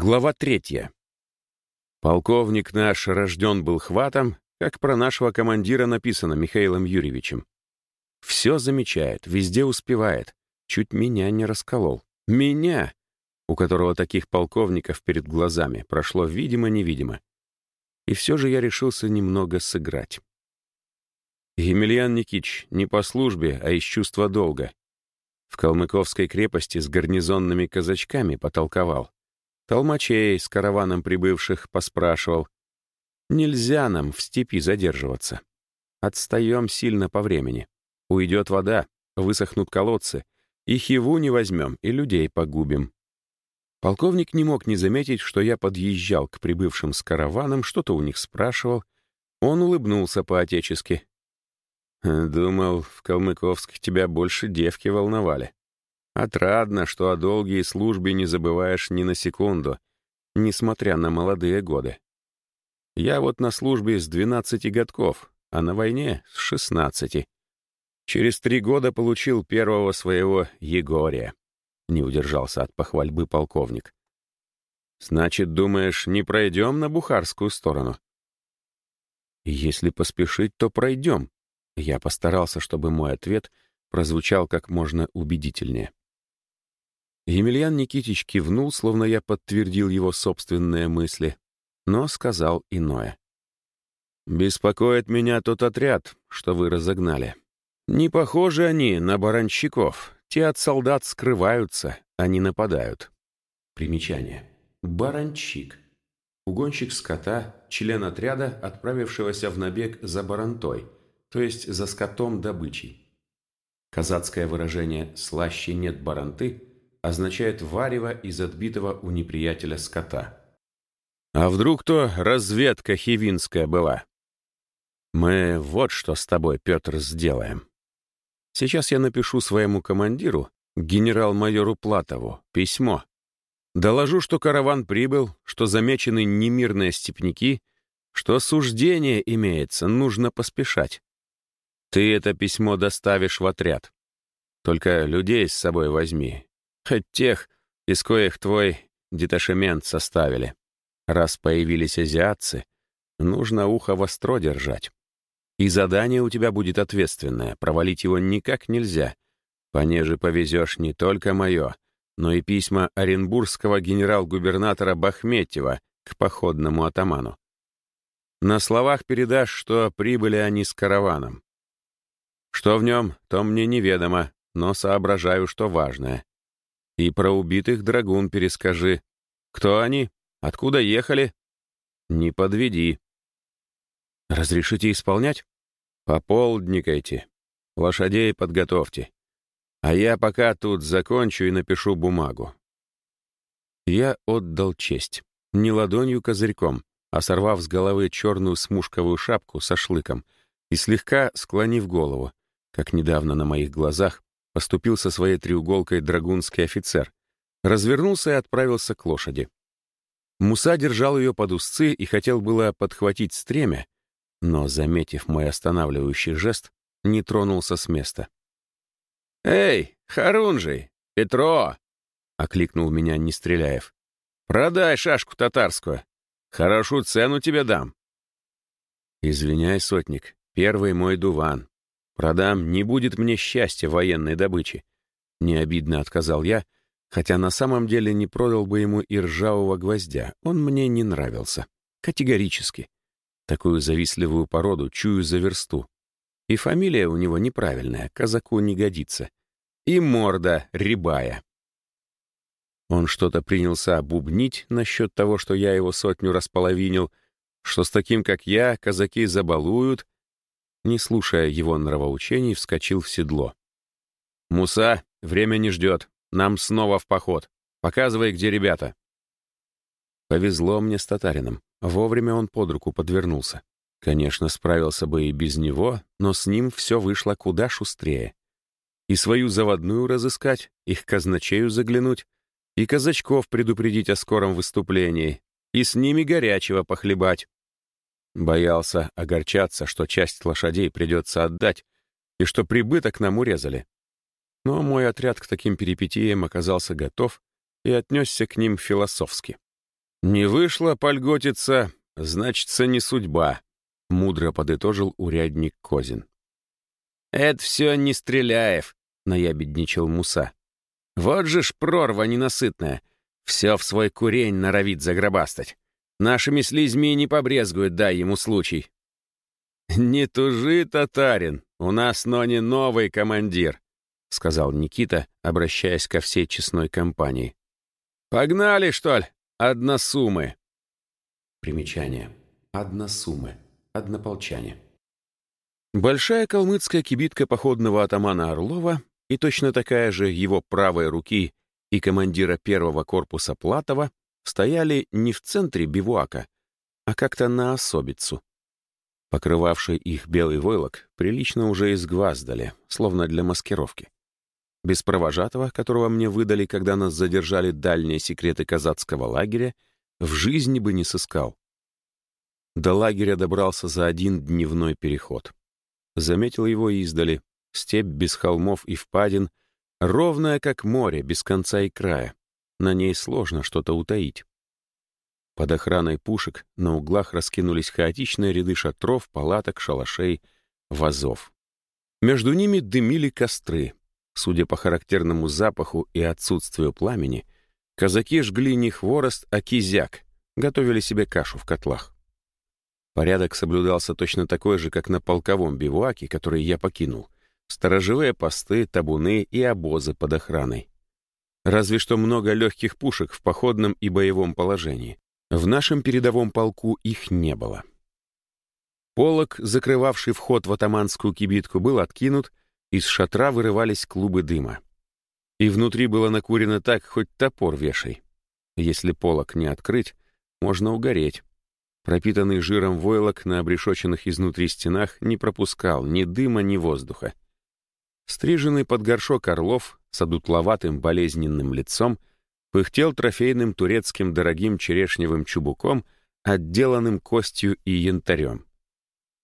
Глава третья. Полковник наш рожден был хватом, как про нашего командира написано Михаилом Юрьевичем. Все замечает, везде успевает. Чуть меня не расколол. Меня, у которого таких полковников перед глазами, прошло видимо-невидимо. И все же я решился немного сыграть. Емельян Никич не по службе, а из чувства долга. В Калмыковской крепости с гарнизонными казачками потолковал. Толмачей с караваном прибывших поспрашивал. Нельзя нам в степи задерживаться. Отстаем сильно по времени. Уйдет вода, высохнут колодцы. И хиву не возьмем, и людей погубим. Полковник не мог не заметить, что я подъезжал к прибывшим с караваном, что-то у них спрашивал. Он улыбнулся по-отечески. «Думал, в Калмыковск тебя больше девки волновали». Отрадно, что о долгие службе не забываешь ни на секунду, несмотря на молодые годы. Я вот на службе с 12 годков, а на войне с 16. Через три года получил первого своего Егория. Не удержался от похвальбы полковник. Значит, думаешь, не пройдем на бухарскую сторону? Если поспешить, то пройдем. Я постарался, чтобы мой ответ прозвучал как можно убедительнее. Емельян Никитич кивнул, словно я подтвердил его собственные мысли, но сказал иное. «Беспокоит меня тот отряд, что вы разогнали. Не похожи они на баранщиков. Те от солдат скрываются, а не нападают». Примечание. Баранщик. Угонщик скота, член отряда, отправившегося в набег за барантой, то есть за скотом добычей. Казацкое выражение «слаще нет баранты» означает варево из отбитого у неприятеля скота. А вдруг то разведка хивинская была? Мы вот что с тобой, Петр, сделаем. Сейчас я напишу своему командиру, генерал-майору Платову, письмо. Доложу, что караван прибыл, что замечены немирные степняки, что суждение имеется, нужно поспешать. Ты это письмо доставишь в отряд. Только людей с собой возьми, Хоть тех, из коих твой деташемент составили. Раз появились азиатцы, нужно ухо востро держать. И задание у тебя будет ответственное, провалить его никак нельзя. Понеже повезешь не только мое, но и письма оренбургского генерал-губернатора Бахметьева к походному атаману. На словах передашь, что прибыли они с караваном. Что в нем, то мне неведомо, но соображаю, что важное. И про убитых драгун перескажи. Кто они? Откуда ехали? Не подведи. Разрешите исполнять? Пополдникайте. Лошадей подготовьте. А я пока тут закончу и напишу бумагу. Я отдал честь. Не ладонью козырьком, а сорвав с головы черную смушковую шапку со шлыком и слегка склонив голову, как недавно на моих глазах поступил со своей треуголкой драгунский офицер, развернулся и отправился к лошади. Муса держал ее под узцы и хотел было подхватить стремя, но, заметив мой останавливающий жест, не тронулся с места. «Эй, Харунжий! Петро!» — окликнул меня Нестреляев. «Продай шашку татарскую. Хорошую цену тебе дам». «Извиняй, сотник, первый мой дуван. Продам, не будет мне счастья военной добычи. Не обидно отказал я, хотя на самом деле не продал бы ему и ржавого гвоздя. Он мне не нравился. Категорически. Такую завистливую породу чую за версту. И фамилия у него неправильная, казаку не годится. И морда рябая. Он что-то принялся бубнить насчет того, что я его сотню располовинил, что с таким, как я, казаки забалуют, не слушая его нравоучений, вскочил в седло. «Муса, время не ждет. Нам снова в поход. Показывай, где ребята». Повезло мне с татарином. Вовремя он под руку подвернулся. Конечно, справился бы и без него, но с ним все вышло куда шустрее. И свою заводную разыскать, их казначею заглянуть, и казачков предупредить о скором выступлении, и с ними горячего похлебать. Боялся огорчаться, что часть лошадей придется отдать, и что прибыток нам урезали. Но мой отряд к таким перипетиям оказался готов и отнесся к ним философски. «Не вышло польготиться, значится, не судьба», — мудро подытожил урядник Козин. «Это все не Стреляев», — наябедничал Муса. «Вот же ж прорва ненасытная, все в свой курень норовит загробастать. Нашими слизьми не побрезгует, дай ему случай». «Не тужи, татарин, у нас, но не новый командир», — сказал Никита, обращаясь ко всей честной компании. «Погнали, что ли, односумы?» Примечание. Односумы. Однополчане. Большая калмыцкая кибитка походного атамана Орлова и точно такая же его правой руки и командира первого корпуса Платова стояли не в центре бивуака, а как-то на особицу. Покрывавший их белый войлок прилично уже изгваздали, словно для маскировки. Без провожатого, которого мне выдали, когда нас задержали дальние секреты казацкого лагеря, в жизни бы не сыскал. До лагеря добрался за один дневной переход. Заметил его издали. Степь без холмов и впадин, ровная, как море, без конца и края. На ней сложно что-то утаить. Под охраной пушек на углах раскинулись хаотичные ряды шатров, палаток, шалашей, вазов. Между ними дымили костры. Судя по характерному запаху и отсутствию пламени, казаки жгли не хворост, а кизяк, готовили себе кашу в котлах. Порядок соблюдался точно такой же, как на полковом бивуаке, который я покинул. Сторожевые посты, табуны и обозы под охраной. Разве что много легких пушек в походном и боевом положении. В нашем передовом полку их не было. Полок, закрывавший вход в атаманскую кибитку, был откинут, из шатра вырывались клубы дыма. И внутри было накурено так, хоть топор вешай. Если полок не открыть, можно угореть. Пропитанный жиром войлок на обрешоченных изнутри стенах не пропускал ни дыма, ни воздуха. Стриженный под горшок орлов с одутловатым болезненным лицом пыхтел трофейным турецким дорогим черешневым чубуком, отделанным костью и янтарем.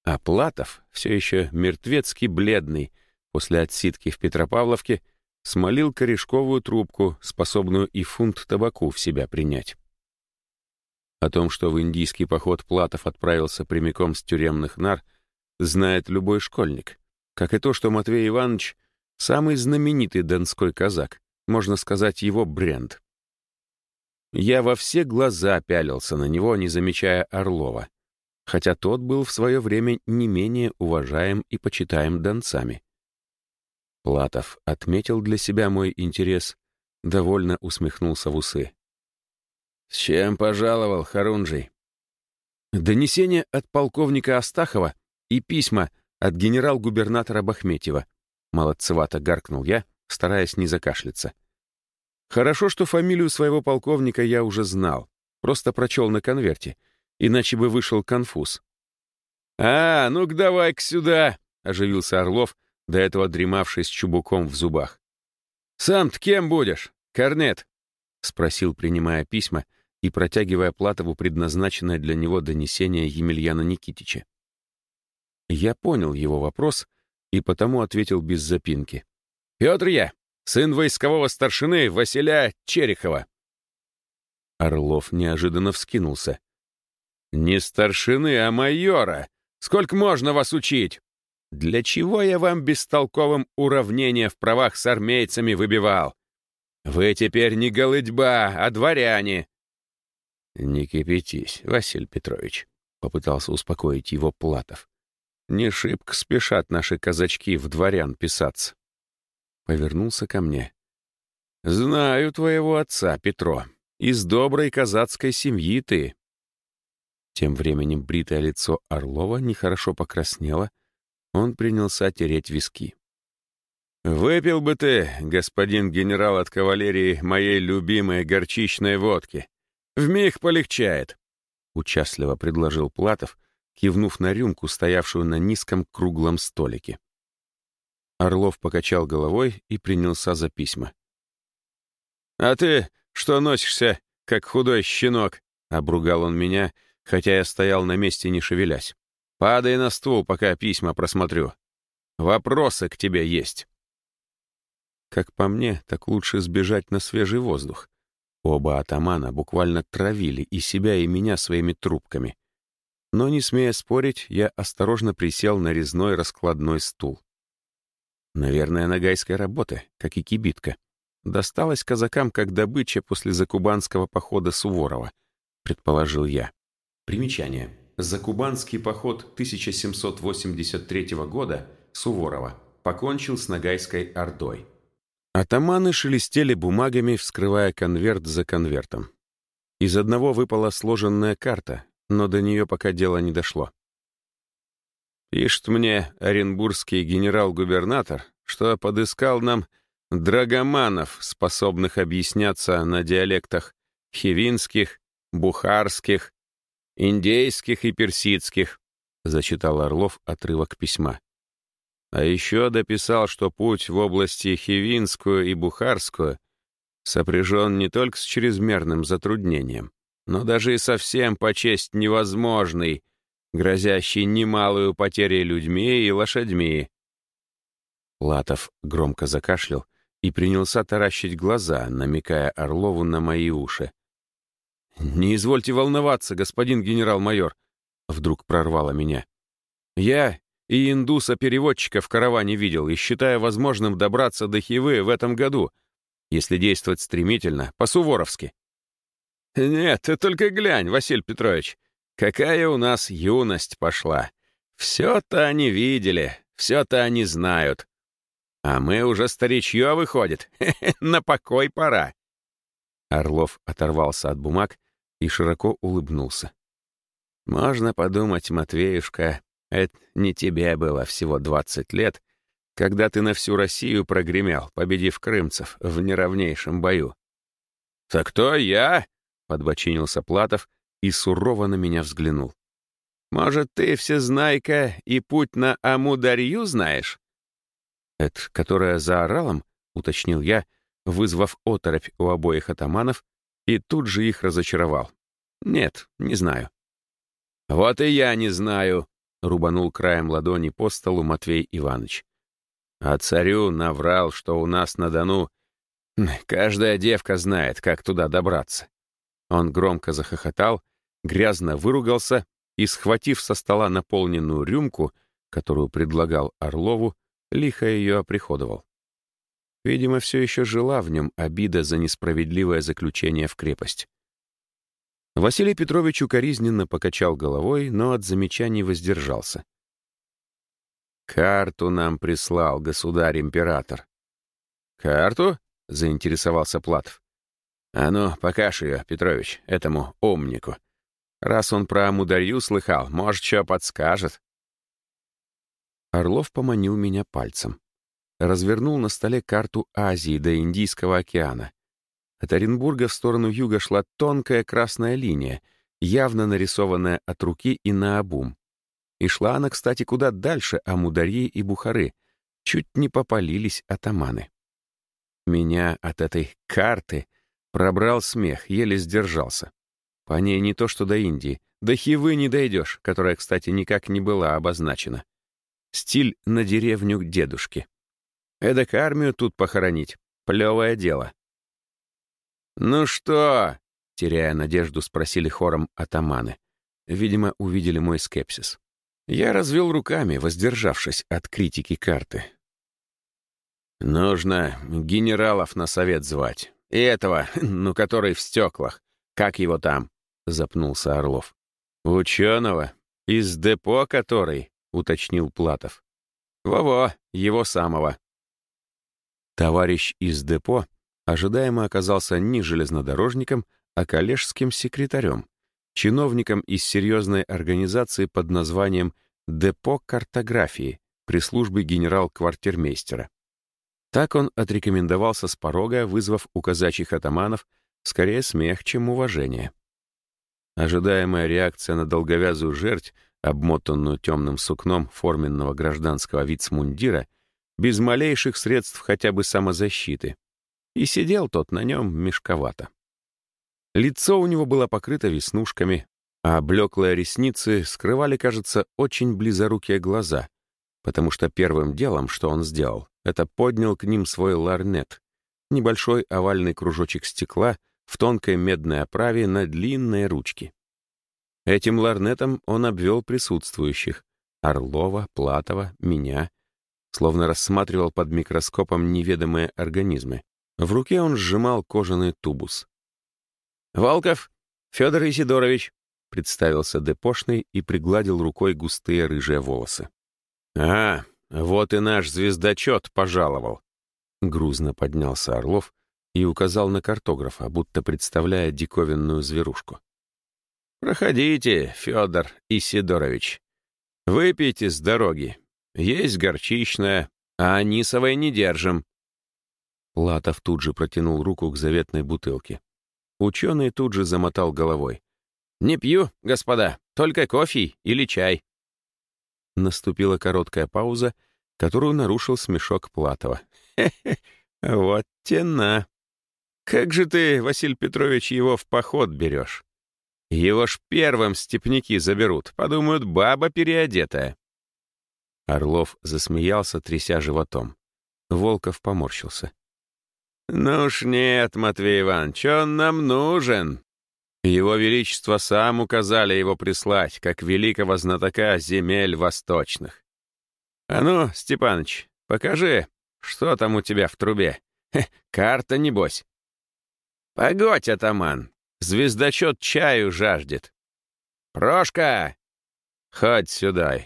А Платов, все еще мертвецки бледный, после отсидки в Петропавловке, смолил корешковую трубку, способную и фунт табаку в себя принять. О том, что в индийский поход Платов отправился прямиком с тюремных нар, знает любой школьник. Как и то, что Матвей Иванович — самый знаменитый донской казак, можно сказать, его бренд. Я во все глаза пялился на него, не замечая Орлова, хотя тот был в свое время не менее уважаем и почитаем донцами. Платов отметил для себя мой интерес, довольно усмехнулся в усы. «С чем пожаловал, Харунжий?» «Донесение от полковника Астахова и письма от генерал-губернатора Бахметьева», молодцевато гаркнул я, стараясь не закашляться. Хорошо, что фамилию своего полковника я уже знал, просто прочел на конверте, иначе бы вышел конфуз. «А, ну-ка давай-ка сюда!» — оживился Орлов, до этого дремавший с чубуком в зубах. «Сам-то кем будешь, Корнет?» — спросил, принимая письма и протягивая Платову предназначенное для него донесение Емельяна Никитича. Я понял его вопрос и потому ответил без запинки. «Петр я, сын войскового старшины Василя Черехова». Орлов неожиданно вскинулся. «Не старшины, а майора! Сколько можно вас учить? Для чего я вам бестолковым уравнения в правах с армейцами выбивал? Вы теперь не голыдьба, а дворяне, «Не кипятись, Василий Петрович», — попытался успокоить его Платов. «Не шибко спешат наши казачки в дворян писаться». Повернулся ко мне. «Знаю твоего отца, Петро. Из доброй казацкой семьи ты». Тем временем бритое лицо Орлова нехорошо покраснело. Он принялся тереть виски. «Выпил бы ты, господин генерал от кавалерии, моей любимой горчичной водки. «Вмиг полегчает», — участливо предложил Платов, кивнув на рюмку, стоявшую на низком круглом столике. Орлов покачал головой и принялся за письма. «А ты что носишься, как худой щенок?» — обругал он меня, хотя я стоял на месте, не шевелясь. «Падай на ствол, пока письма просмотрю. Вопросы к тебе есть». Как по мне, так лучше сбежать на свежий воздух. Оба атамана буквально травили и себя, и меня своими трубками. Но, не смея спорить, я осторожно присел на резной раскладной стул. Наверное, нагайской работы, как и кибитка. Досталась казакам как добыча после закубанского похода Суворова, предположил я. Примечание. Закубанский поход 1783 года Суворова покончил с Ногайской Ордой. Атаманы шелестели бумагами, вскрывая конверт за конвертом. Из одного выпала сложенная карта, но до нее пока дело не дошло. Пишет мне оренбургский генерал-губернатор, что подыскал нам драгоманов, способных объясняться на диалектах хивинских, бухарских, индейских и персидских, зачитал Орлов отрывок письма. А еще дописал, что путь в области Хивинскую и Бухарскую сопряжен не только с чрезмерным затруднением, но даже и совсем по честь невозможный, грозящий немалую потерей людьми и лошадьми. Латов громко закашлял и принялся таращить глаза, намекая Орлову на мои уши. «Не извольте волноваться, господин генерал-майор», — вдруг прорвало меня. «Я и индуса-переводчика в караване видел и считаю возможным добраться до Хивы в этом году, если действовать стремительно, по-суворовски». «Нет, ты только глянь, Василий Петрович, какая у нас юность пошла. Все-то они видели, все-то они знают. А мы уже старичье выходит, на покой пора». Орлов оторвался от бумаг и широко улыбнулся. «Можно подумать, Матвеюшка, это не тебе было всего двадцать лет, когда ты на всю Россию прогремел, победив крымцев в неравнейшем бою». «Так кто я?» — подбочинился Платов и сурово на меня взглянул. «Может, ты всезнайка и путь на Амударью знаешь?» «Это которая за оралом?» — уточнил я, вызвав оторопь у обоих атаманов и тут же их разочаровал. «Нет, не знаю». «Вот и я не знаю», — рубанул краем ладони по столу Матвей Иванович. «А царю наврал, что у нас на Дону каждая девка знает, как туда добраться». Он громко захохотал, грязно выругался и, схватив со стола наполненную рюмку, которую предлагал Орлову, лихо ее оприходовал. Видимо, все еще жила в нем обида за несправедливое заключение в крепость. Василий Петрович укоризненно покачал головой, но от замечаний воздержался. «Карту нам прислал государь-император». «Карту?» — заинтересовался Платов. «А ну, покажь ее, Петрович, этому умнику. Раз он про Амударью слыхал, может, что подскажет». Орлов поманил меня пальцем развернул на столе карту Азии до Индийского океана. От Оренбурга в сторону юга шла тонкая красная линия, явно нарисованная от руки и наобум. И шла она, кстати, куда дальше Амударьи и Бухары. Чуть не попалились атаманы. Меня от этой карты пробрал смех, еле сдержался. По ней не то что до Индии, до Хивы не дойдешь, которая, кстати, никак не была обозначена. Стиль на деревню дедушки. Эдак армию тут похоронить. Плевое дело. «Ну что?» — теряя надежду, спросили хором атаманы. Видимо, увидели мой скепсис. Я развел руками, воздержавшись от критики карты. «Нужно генералов на совет звать. И этого, ну, который в стеклах. Как его там?» — запнулся Орлов. «Ученого? Из депо который?» — уточнил Платов. «Во-во, его самого. Товарищ из депо ожидаемо оказался не железнодорожником, а коллежским секретарем, чиновником из серьезной организации под названием «Депо картографии» при службе генерал-квартирмейстера. Так он отрекомендовался с порога, вызвав у казачьих атаманов скорее смех, чем уважение. Ожидаемая реакция на долговязую жерть, обмотанную темным сукном форменного гражданского вицмундира, без малейших средств хотя бы самозащиты. И сидел тот на нем мешковато. Лицо у него было покрыто веснушками, а блеклые ресницы скрывали, кажется, очень близорукие глаза, потому что первым делом, что он сделал, это поднял к ним свой ларнет, небольшой овальный кружочек стекла в тонкой медной оправе на длинной ручке. Этим ларнетом он обвел присутствующих — Орлова, Платова, меня, словно рассматривал под микроскопом неведомые организмы. В руке он сжимал кожаный тубус. «Волков, Федор Исидорович», — представился Депошный и пригладил рукой густые рыжие волосы. «А, вот и наш звездочет пожаловал», — грузно поднялся Орлов и указал на картографа, будто представляя диковинную зверушку. «Проходите, Федор Исидорович. Выпейте с дороги. Есть горчичная, а анисовой не держим». Латов тут же протянул руку к заветной бутылке. Ученый тут же замотал головой. «Не пью, господа, только кофе или чай». Наступила короткая пауза, которую нарушил смешок Платова. «Хе-хе, вот тена. Как же ты, Василий Петрович, его в поход берешь? Его ж первым степняки заберут, подумают, баба переодетая». Орлов засмеялся, тряся животом. Волков поморщился. «Ну уж нет, Матвей Иванович, он нам нужен. Его Величество сам указали его прислать, как великого знатока земель восточных. А ну, Степаныч, покажи, что там у тебя в трубе. Хе, карта, небось. Погодь, атаман, звездочет чаю жаждет. Прошка, хоть сюда.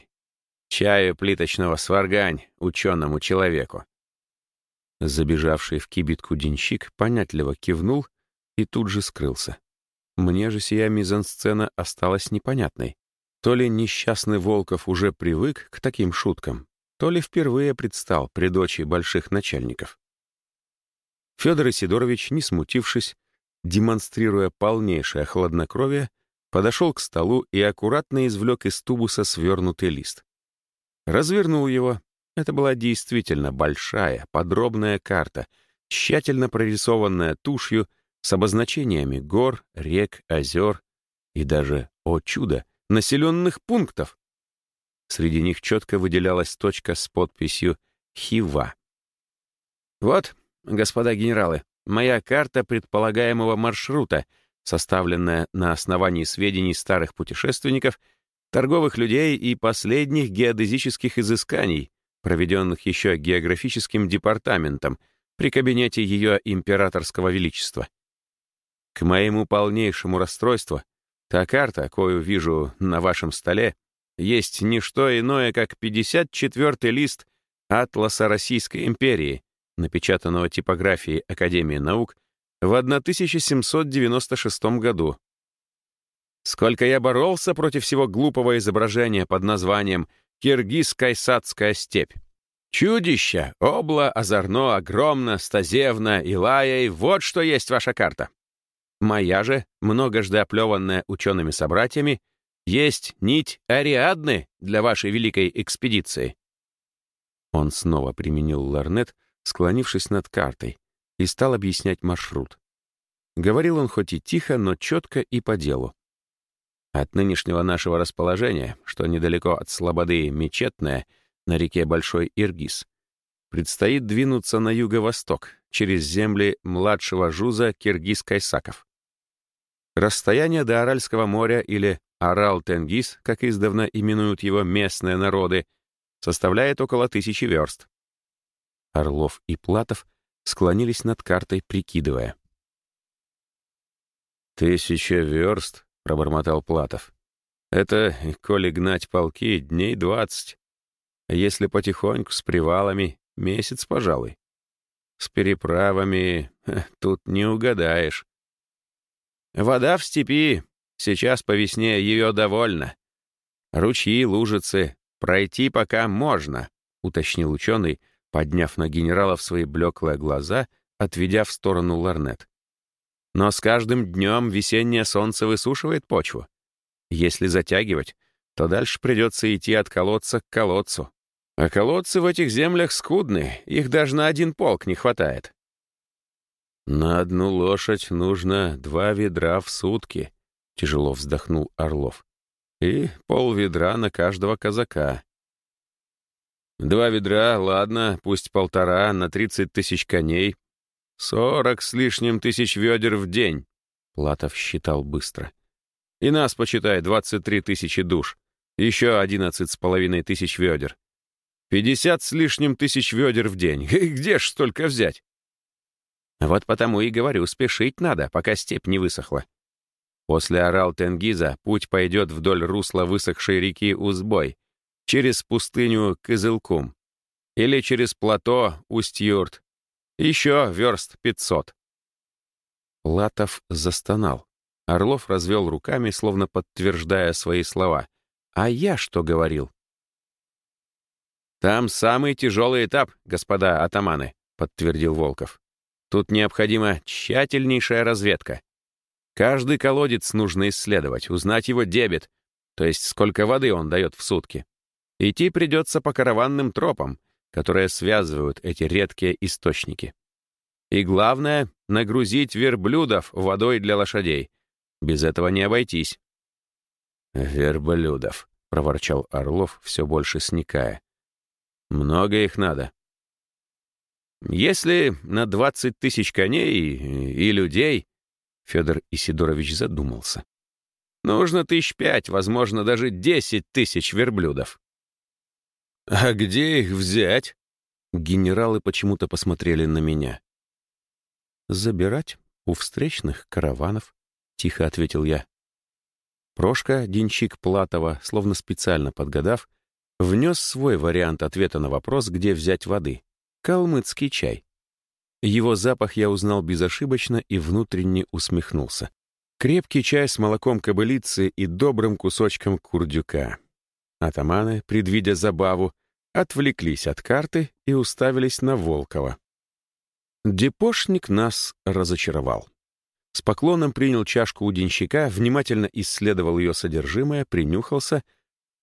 Чаю плиточного сваргань ученому человеку. Забежавший в кибитку денщик понятливо кивнул и тут же скрылся. Мне же сия мизансцена осталась непонятной. То ли несчастный Волков уже привык к таким шуткам, то ли впервые предстал при дочи больших начальников. Федор Исидорович, не смутившись, демонстрируя полнейшее хладнокровие, подошел к столу и аккуратно извлек из тубуса свернутый лист. Развернул его это была действительно большая, подробная карта, тщательно прорисованная тушью с обозначениями гор, рек, озер и даже, о чудо, населенных пунктов. Среди них четко выделялась точка с подписью «Хива». «Вот, господа генералы, моя карта предполагаемого маршрута, составленная на основании сведений старых путешественников, торговых людей и последних геодезических изысканий, проведенных еще географическим департаментом при кабинете ее императорского величества. К моему полнейшему расстройству, та карта, кою вижу на вашем столе, есть не что иное, как 54-й лист Атласа Российской империи, напечатанного типографией Академии наук в 1796 году. Сколько я боролся против всего глупого изображения под названием Киргиз-Кайсадская степь. Чудище, обла, озорно, огромно, стазевно, илая, вот что есть ваша карта. Моя же, многожды оплеванная учеными собратьями, есть нить Ариадны для вашей великой экспедиции. Он снова применил ларнет, склонившись над картой, и стал объяснять маршрут. Говорил он хоть и тихо, но четко и по делу. От нынешнего нашего расположения, что недалеко от Слободы Мечетная, на реке Большой Иргиз, предстоит двинуться на юго-восток, через земли младшего жуза Киргиз-Кайсаков. Расстояние до Аральского моря или Арал-Тенгиз, как издавна именуют его местные народы, составляет около тысячи верст. Орлов и Платов склонились над картой, прикидывая. «Тысяча верст пробормотал Платов. «Это, коли гнать полки, дней двадцать. Если потихоньку, с привалами, месяц, пожалуй. С переправами тут не угадаешь. Вода в степи, сейчас по весне ее довольно. Ручьи, лужицы, пройти пока можно», — уточнил ученый, подняв на генералов свои блеклые глаза, отведя в сторону ларнет. Но с каждым днем весеннее солнце высушивает почву. Если затягивать, то дальше придется идти от колодца к колодцу. А колодцы в этих землях скудны, их даже на один полк не хватает. «На одну лошадь нужно два ведра в сутки», — тяжело вздохнул Орлов. «И пол ведра на каждого казака». «Два ведра, ладно, пусть полтора, на тридцать тысяч коней, Сорок с лишним тысяч ведер в день, Латов считал быстро. «И нас, почитай, 23 тысячи душ. Еще одиннадцать с половиной тысяч ведер. Пятьдесят с лишним тысяч ведер в день. Где ж столько взять?» «Вот потому и говорю, спешить надо, пока степь не высохла. После Орал-Тенгиза путь пойдет вдоль русла высохшей реки Узбой, через пустыню Кызылкум или через плато Усть-Юрт. Еще верст пятьсот. Латов застонал. Орлов развел руками, словно подтверждая свои слова. «А я что говорил?» «Там самый тяжелый этап, господа атаманы», — подтвердил Волков. «Тут необходима тщательнейшая разведка. Каждый колодец нужно исследовать, узнать его дебет, то есть сколько воды он дает в сутки. Идти придется по караванным тропам, которые связывают эти редкие источники. И главное — нагрузить верблюдов водой для лошадей. Без этого не обойтись. «Верблюдов», — проворчал Орлов, все больше сникая. «Много их надо». «Если на двадцать тысяч коней и людей...» Федор Исидорович задумался. «Нужно тысяч пять, возможно, даже десять тысяч верблюдов». «А где их взять?» Генералы почему-то посмотрели на меня. «Забирать у встречных караванов», — тихо ответил я. Прошка, денщик Платова, словно специально подгадав, внес свой вариант ответа на вопрос, где взять воды. Калмыцкий чай. Его запах я узнал безошибочно и внутренне усмехнулся. Крепкий чай с молоком кобылицы и добрым кусочком курдюка. Атаманы, предвидя забаву, отвлеклись от карты и уставились на Волкова. Депошник нас разочаровал. С поклоном принял чашку у денщика, внимательно исследовал ее содержимое, принюхался,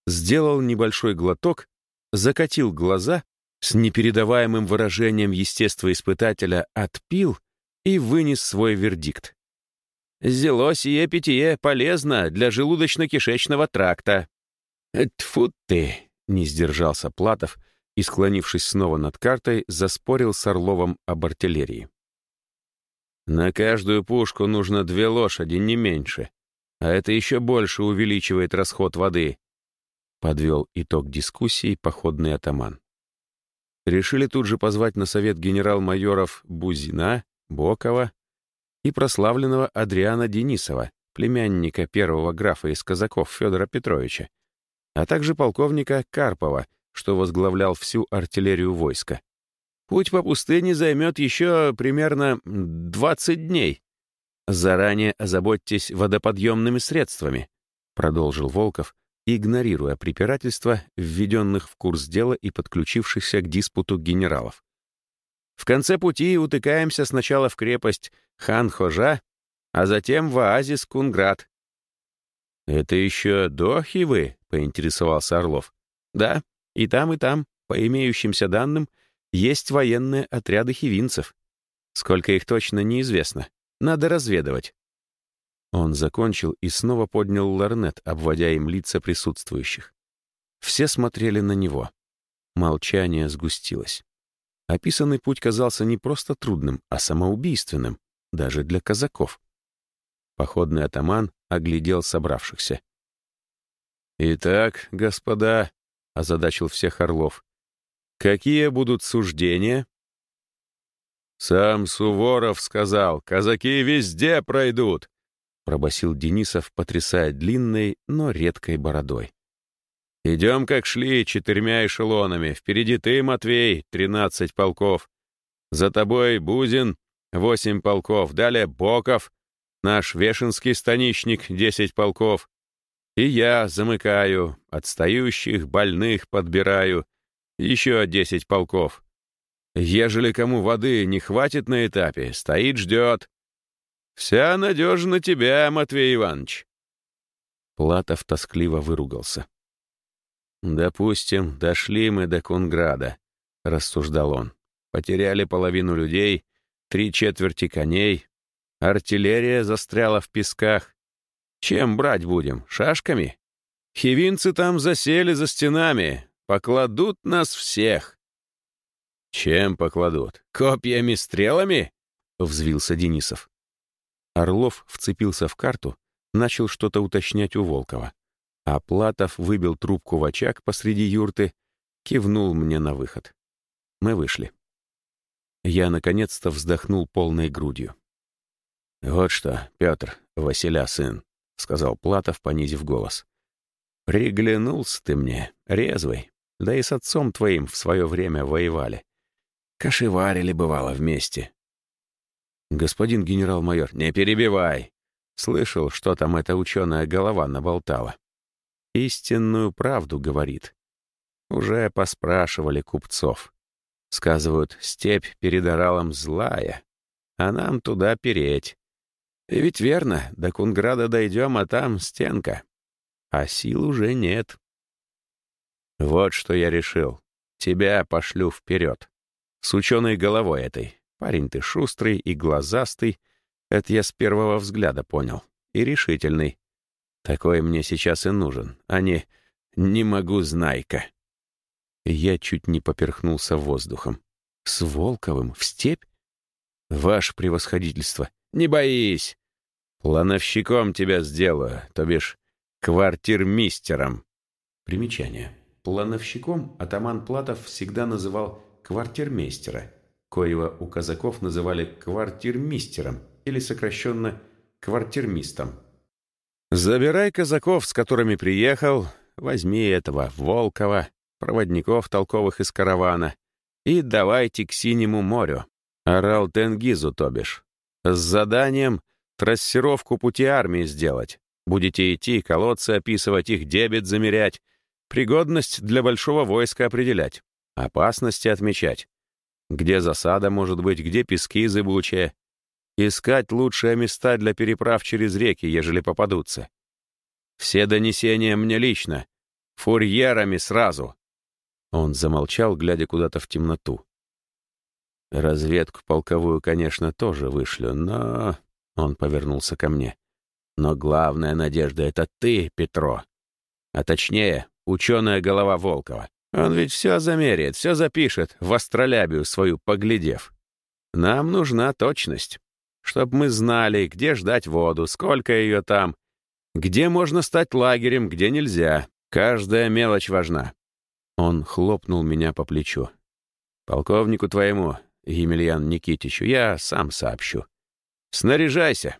сделал небольшой глоток, закатил глаза, с непередаваемым выражением естествоиспытателя отпил и вынес свой вердикт. «Зело сие питье полезно для желудочно-кишечного тракта». «Тьфу ты!» — не сдержался Платов и, склонившись снова над картой, заспорил с Орловым об артиллерии. «На каждую пушку нужно две лошади, не меньше, а это еще больше увеличивает расход воды», — подвел итог дискуссии походный атаман. Решили тут же позвать на совет генерал-майоров Бузина, Бокова и прославленного Адриана Денисова, племянника первого графа из казаков Федора Петровича, а также полковника Карпова, что возглавлял всю артиллерию войска. Путь по пустыне займет еще примерно 20 дней. Заранее озаботьтесь водоподъемными средствами, продолжил Волков, игнорируя препирательства, введенных в курс дела и подключившихся к диспуту генералов. В конце пути утыкаемся сначала в крепость Хан-Хожа, а затем в оазис Кунград. «Это еще до Хивы?» — поинтересовался Орлов. «Да, и там, и там, по имеющимся данным, есть военные отряды хивинцев. Сколько их точно неизвестно. Надо разведывать. Он закончил и снова поднял ларнет, обводя им лица присутствующих. Все смотрели на него. Молчание сгустилось. Описанный путь казался не просто трудным, а самоубийственным, даже для казаков. Походный атаман оглядел собравшихся. «Итак, господа», — озадачил всех Орлов, — «какие будут суждения?» «Сам Суворов сказал, казаки везде пройдут», пробасил Денисов, потрясая длинной, но редкой бородой. «Идем, как шли, четырьмя эшелонами. Впереди ты, Матвей, тринадцать полков. За тобой Бузин, восемь полков. Далее Боков, наш Вешенский станичник, десять полков. И я замыкаю, отстающих, больных подбираю. Еще десять полков. Ежели кому воды не хватит на этапе, стоит, ждет. Вся надежа на тебя, Матвей Иванович. Платов тоскливо выругался. «Допустим, дошли мы до Кунграда», — рассуждал он. «Потеряли половину людей, три четверти коней, артиллерия застряла в песках. Чем брать будем, шашками? Хивинцы там засели за стенами, покладут нас всех». «Чем покладут? Копьями-стрелами?» — взвился Денисов. Орлов вцепился в карту, начал что-то уточнять у Волкова. А Платов выбил трубку в очаг посреди юрты, кивнул мне на выход. Мы вышли. Я наконец-то вздохнул полной грудью. «Вот что, Петр, Василя сын», — сказал Платов, понизив голос. «Приглянулся ты мне, резвый, да и с отцом твоим в свое время воевали. Кашеварили, бывало, вместе». «Господин генерал-майор, не перебивай!» Слышал, что там эта ученая голова наболтала. «Истинную правду говорит. Уже поспрашивали купцов. Сказывают, степь перед Оралом злая, а нам туда переть. И ведь верно, до Кунграда дойдем, а там стенка. А сил уже нет. Вот что я решил. Тебя пошлю вперед. С ученой головой этой. Парень ты шустрый и глазастый. Это я с первого взгляда понял. И решительный. Такой мне сейчас и нужен, а не «не могу, знайка». Я чуть не поперхнулся воздухом. С Волковым в степь? Ваше превосходительство. Не боись. Плановщиком тебя сделаю, то бишь квартирмистером. Примечание. Плановщиком атаман Платов всегда называл квартирмейстера, коего у казаков называли квартирмистером или сокращенно квартирмистом. Забирай казаков, с которыми приехал, возьми этого Волкова, проводников толковых из каравана, и давайте к Синему морю. Орал Тенгизу, то бишь. С заданием трассировку пути армии сделать. Будете идти, колодцы описывать, их дебет замерять, пригодность для большого войска определять, опасности отмечать. Где засада может быть, где пески зыбучие. Искать лучшие места для переправ через реки, ежели попадутся. Все донесения мне лично. Фурьерами сразу. Он замолчал, глядя куда-то в темноту. Разведку полковую, конечно, тоже вышлю, но... Он повернулся ко мне. Но главная надежда — это ты, Петро. А точнее, ученая голова Волкова. Он ведь все замеряет, все запишет, в астролябию свою поглядев. Нам нужна точность. Чтоб мы знали, где ждать воду, сколько ее там, где можно стать лагерем, где нельзя. Каждая мелочь важна. Он хлопнул меня по плечу. «Полковнику твоему, Емельян Никитичу, я сам сообщу. Снаряжайся,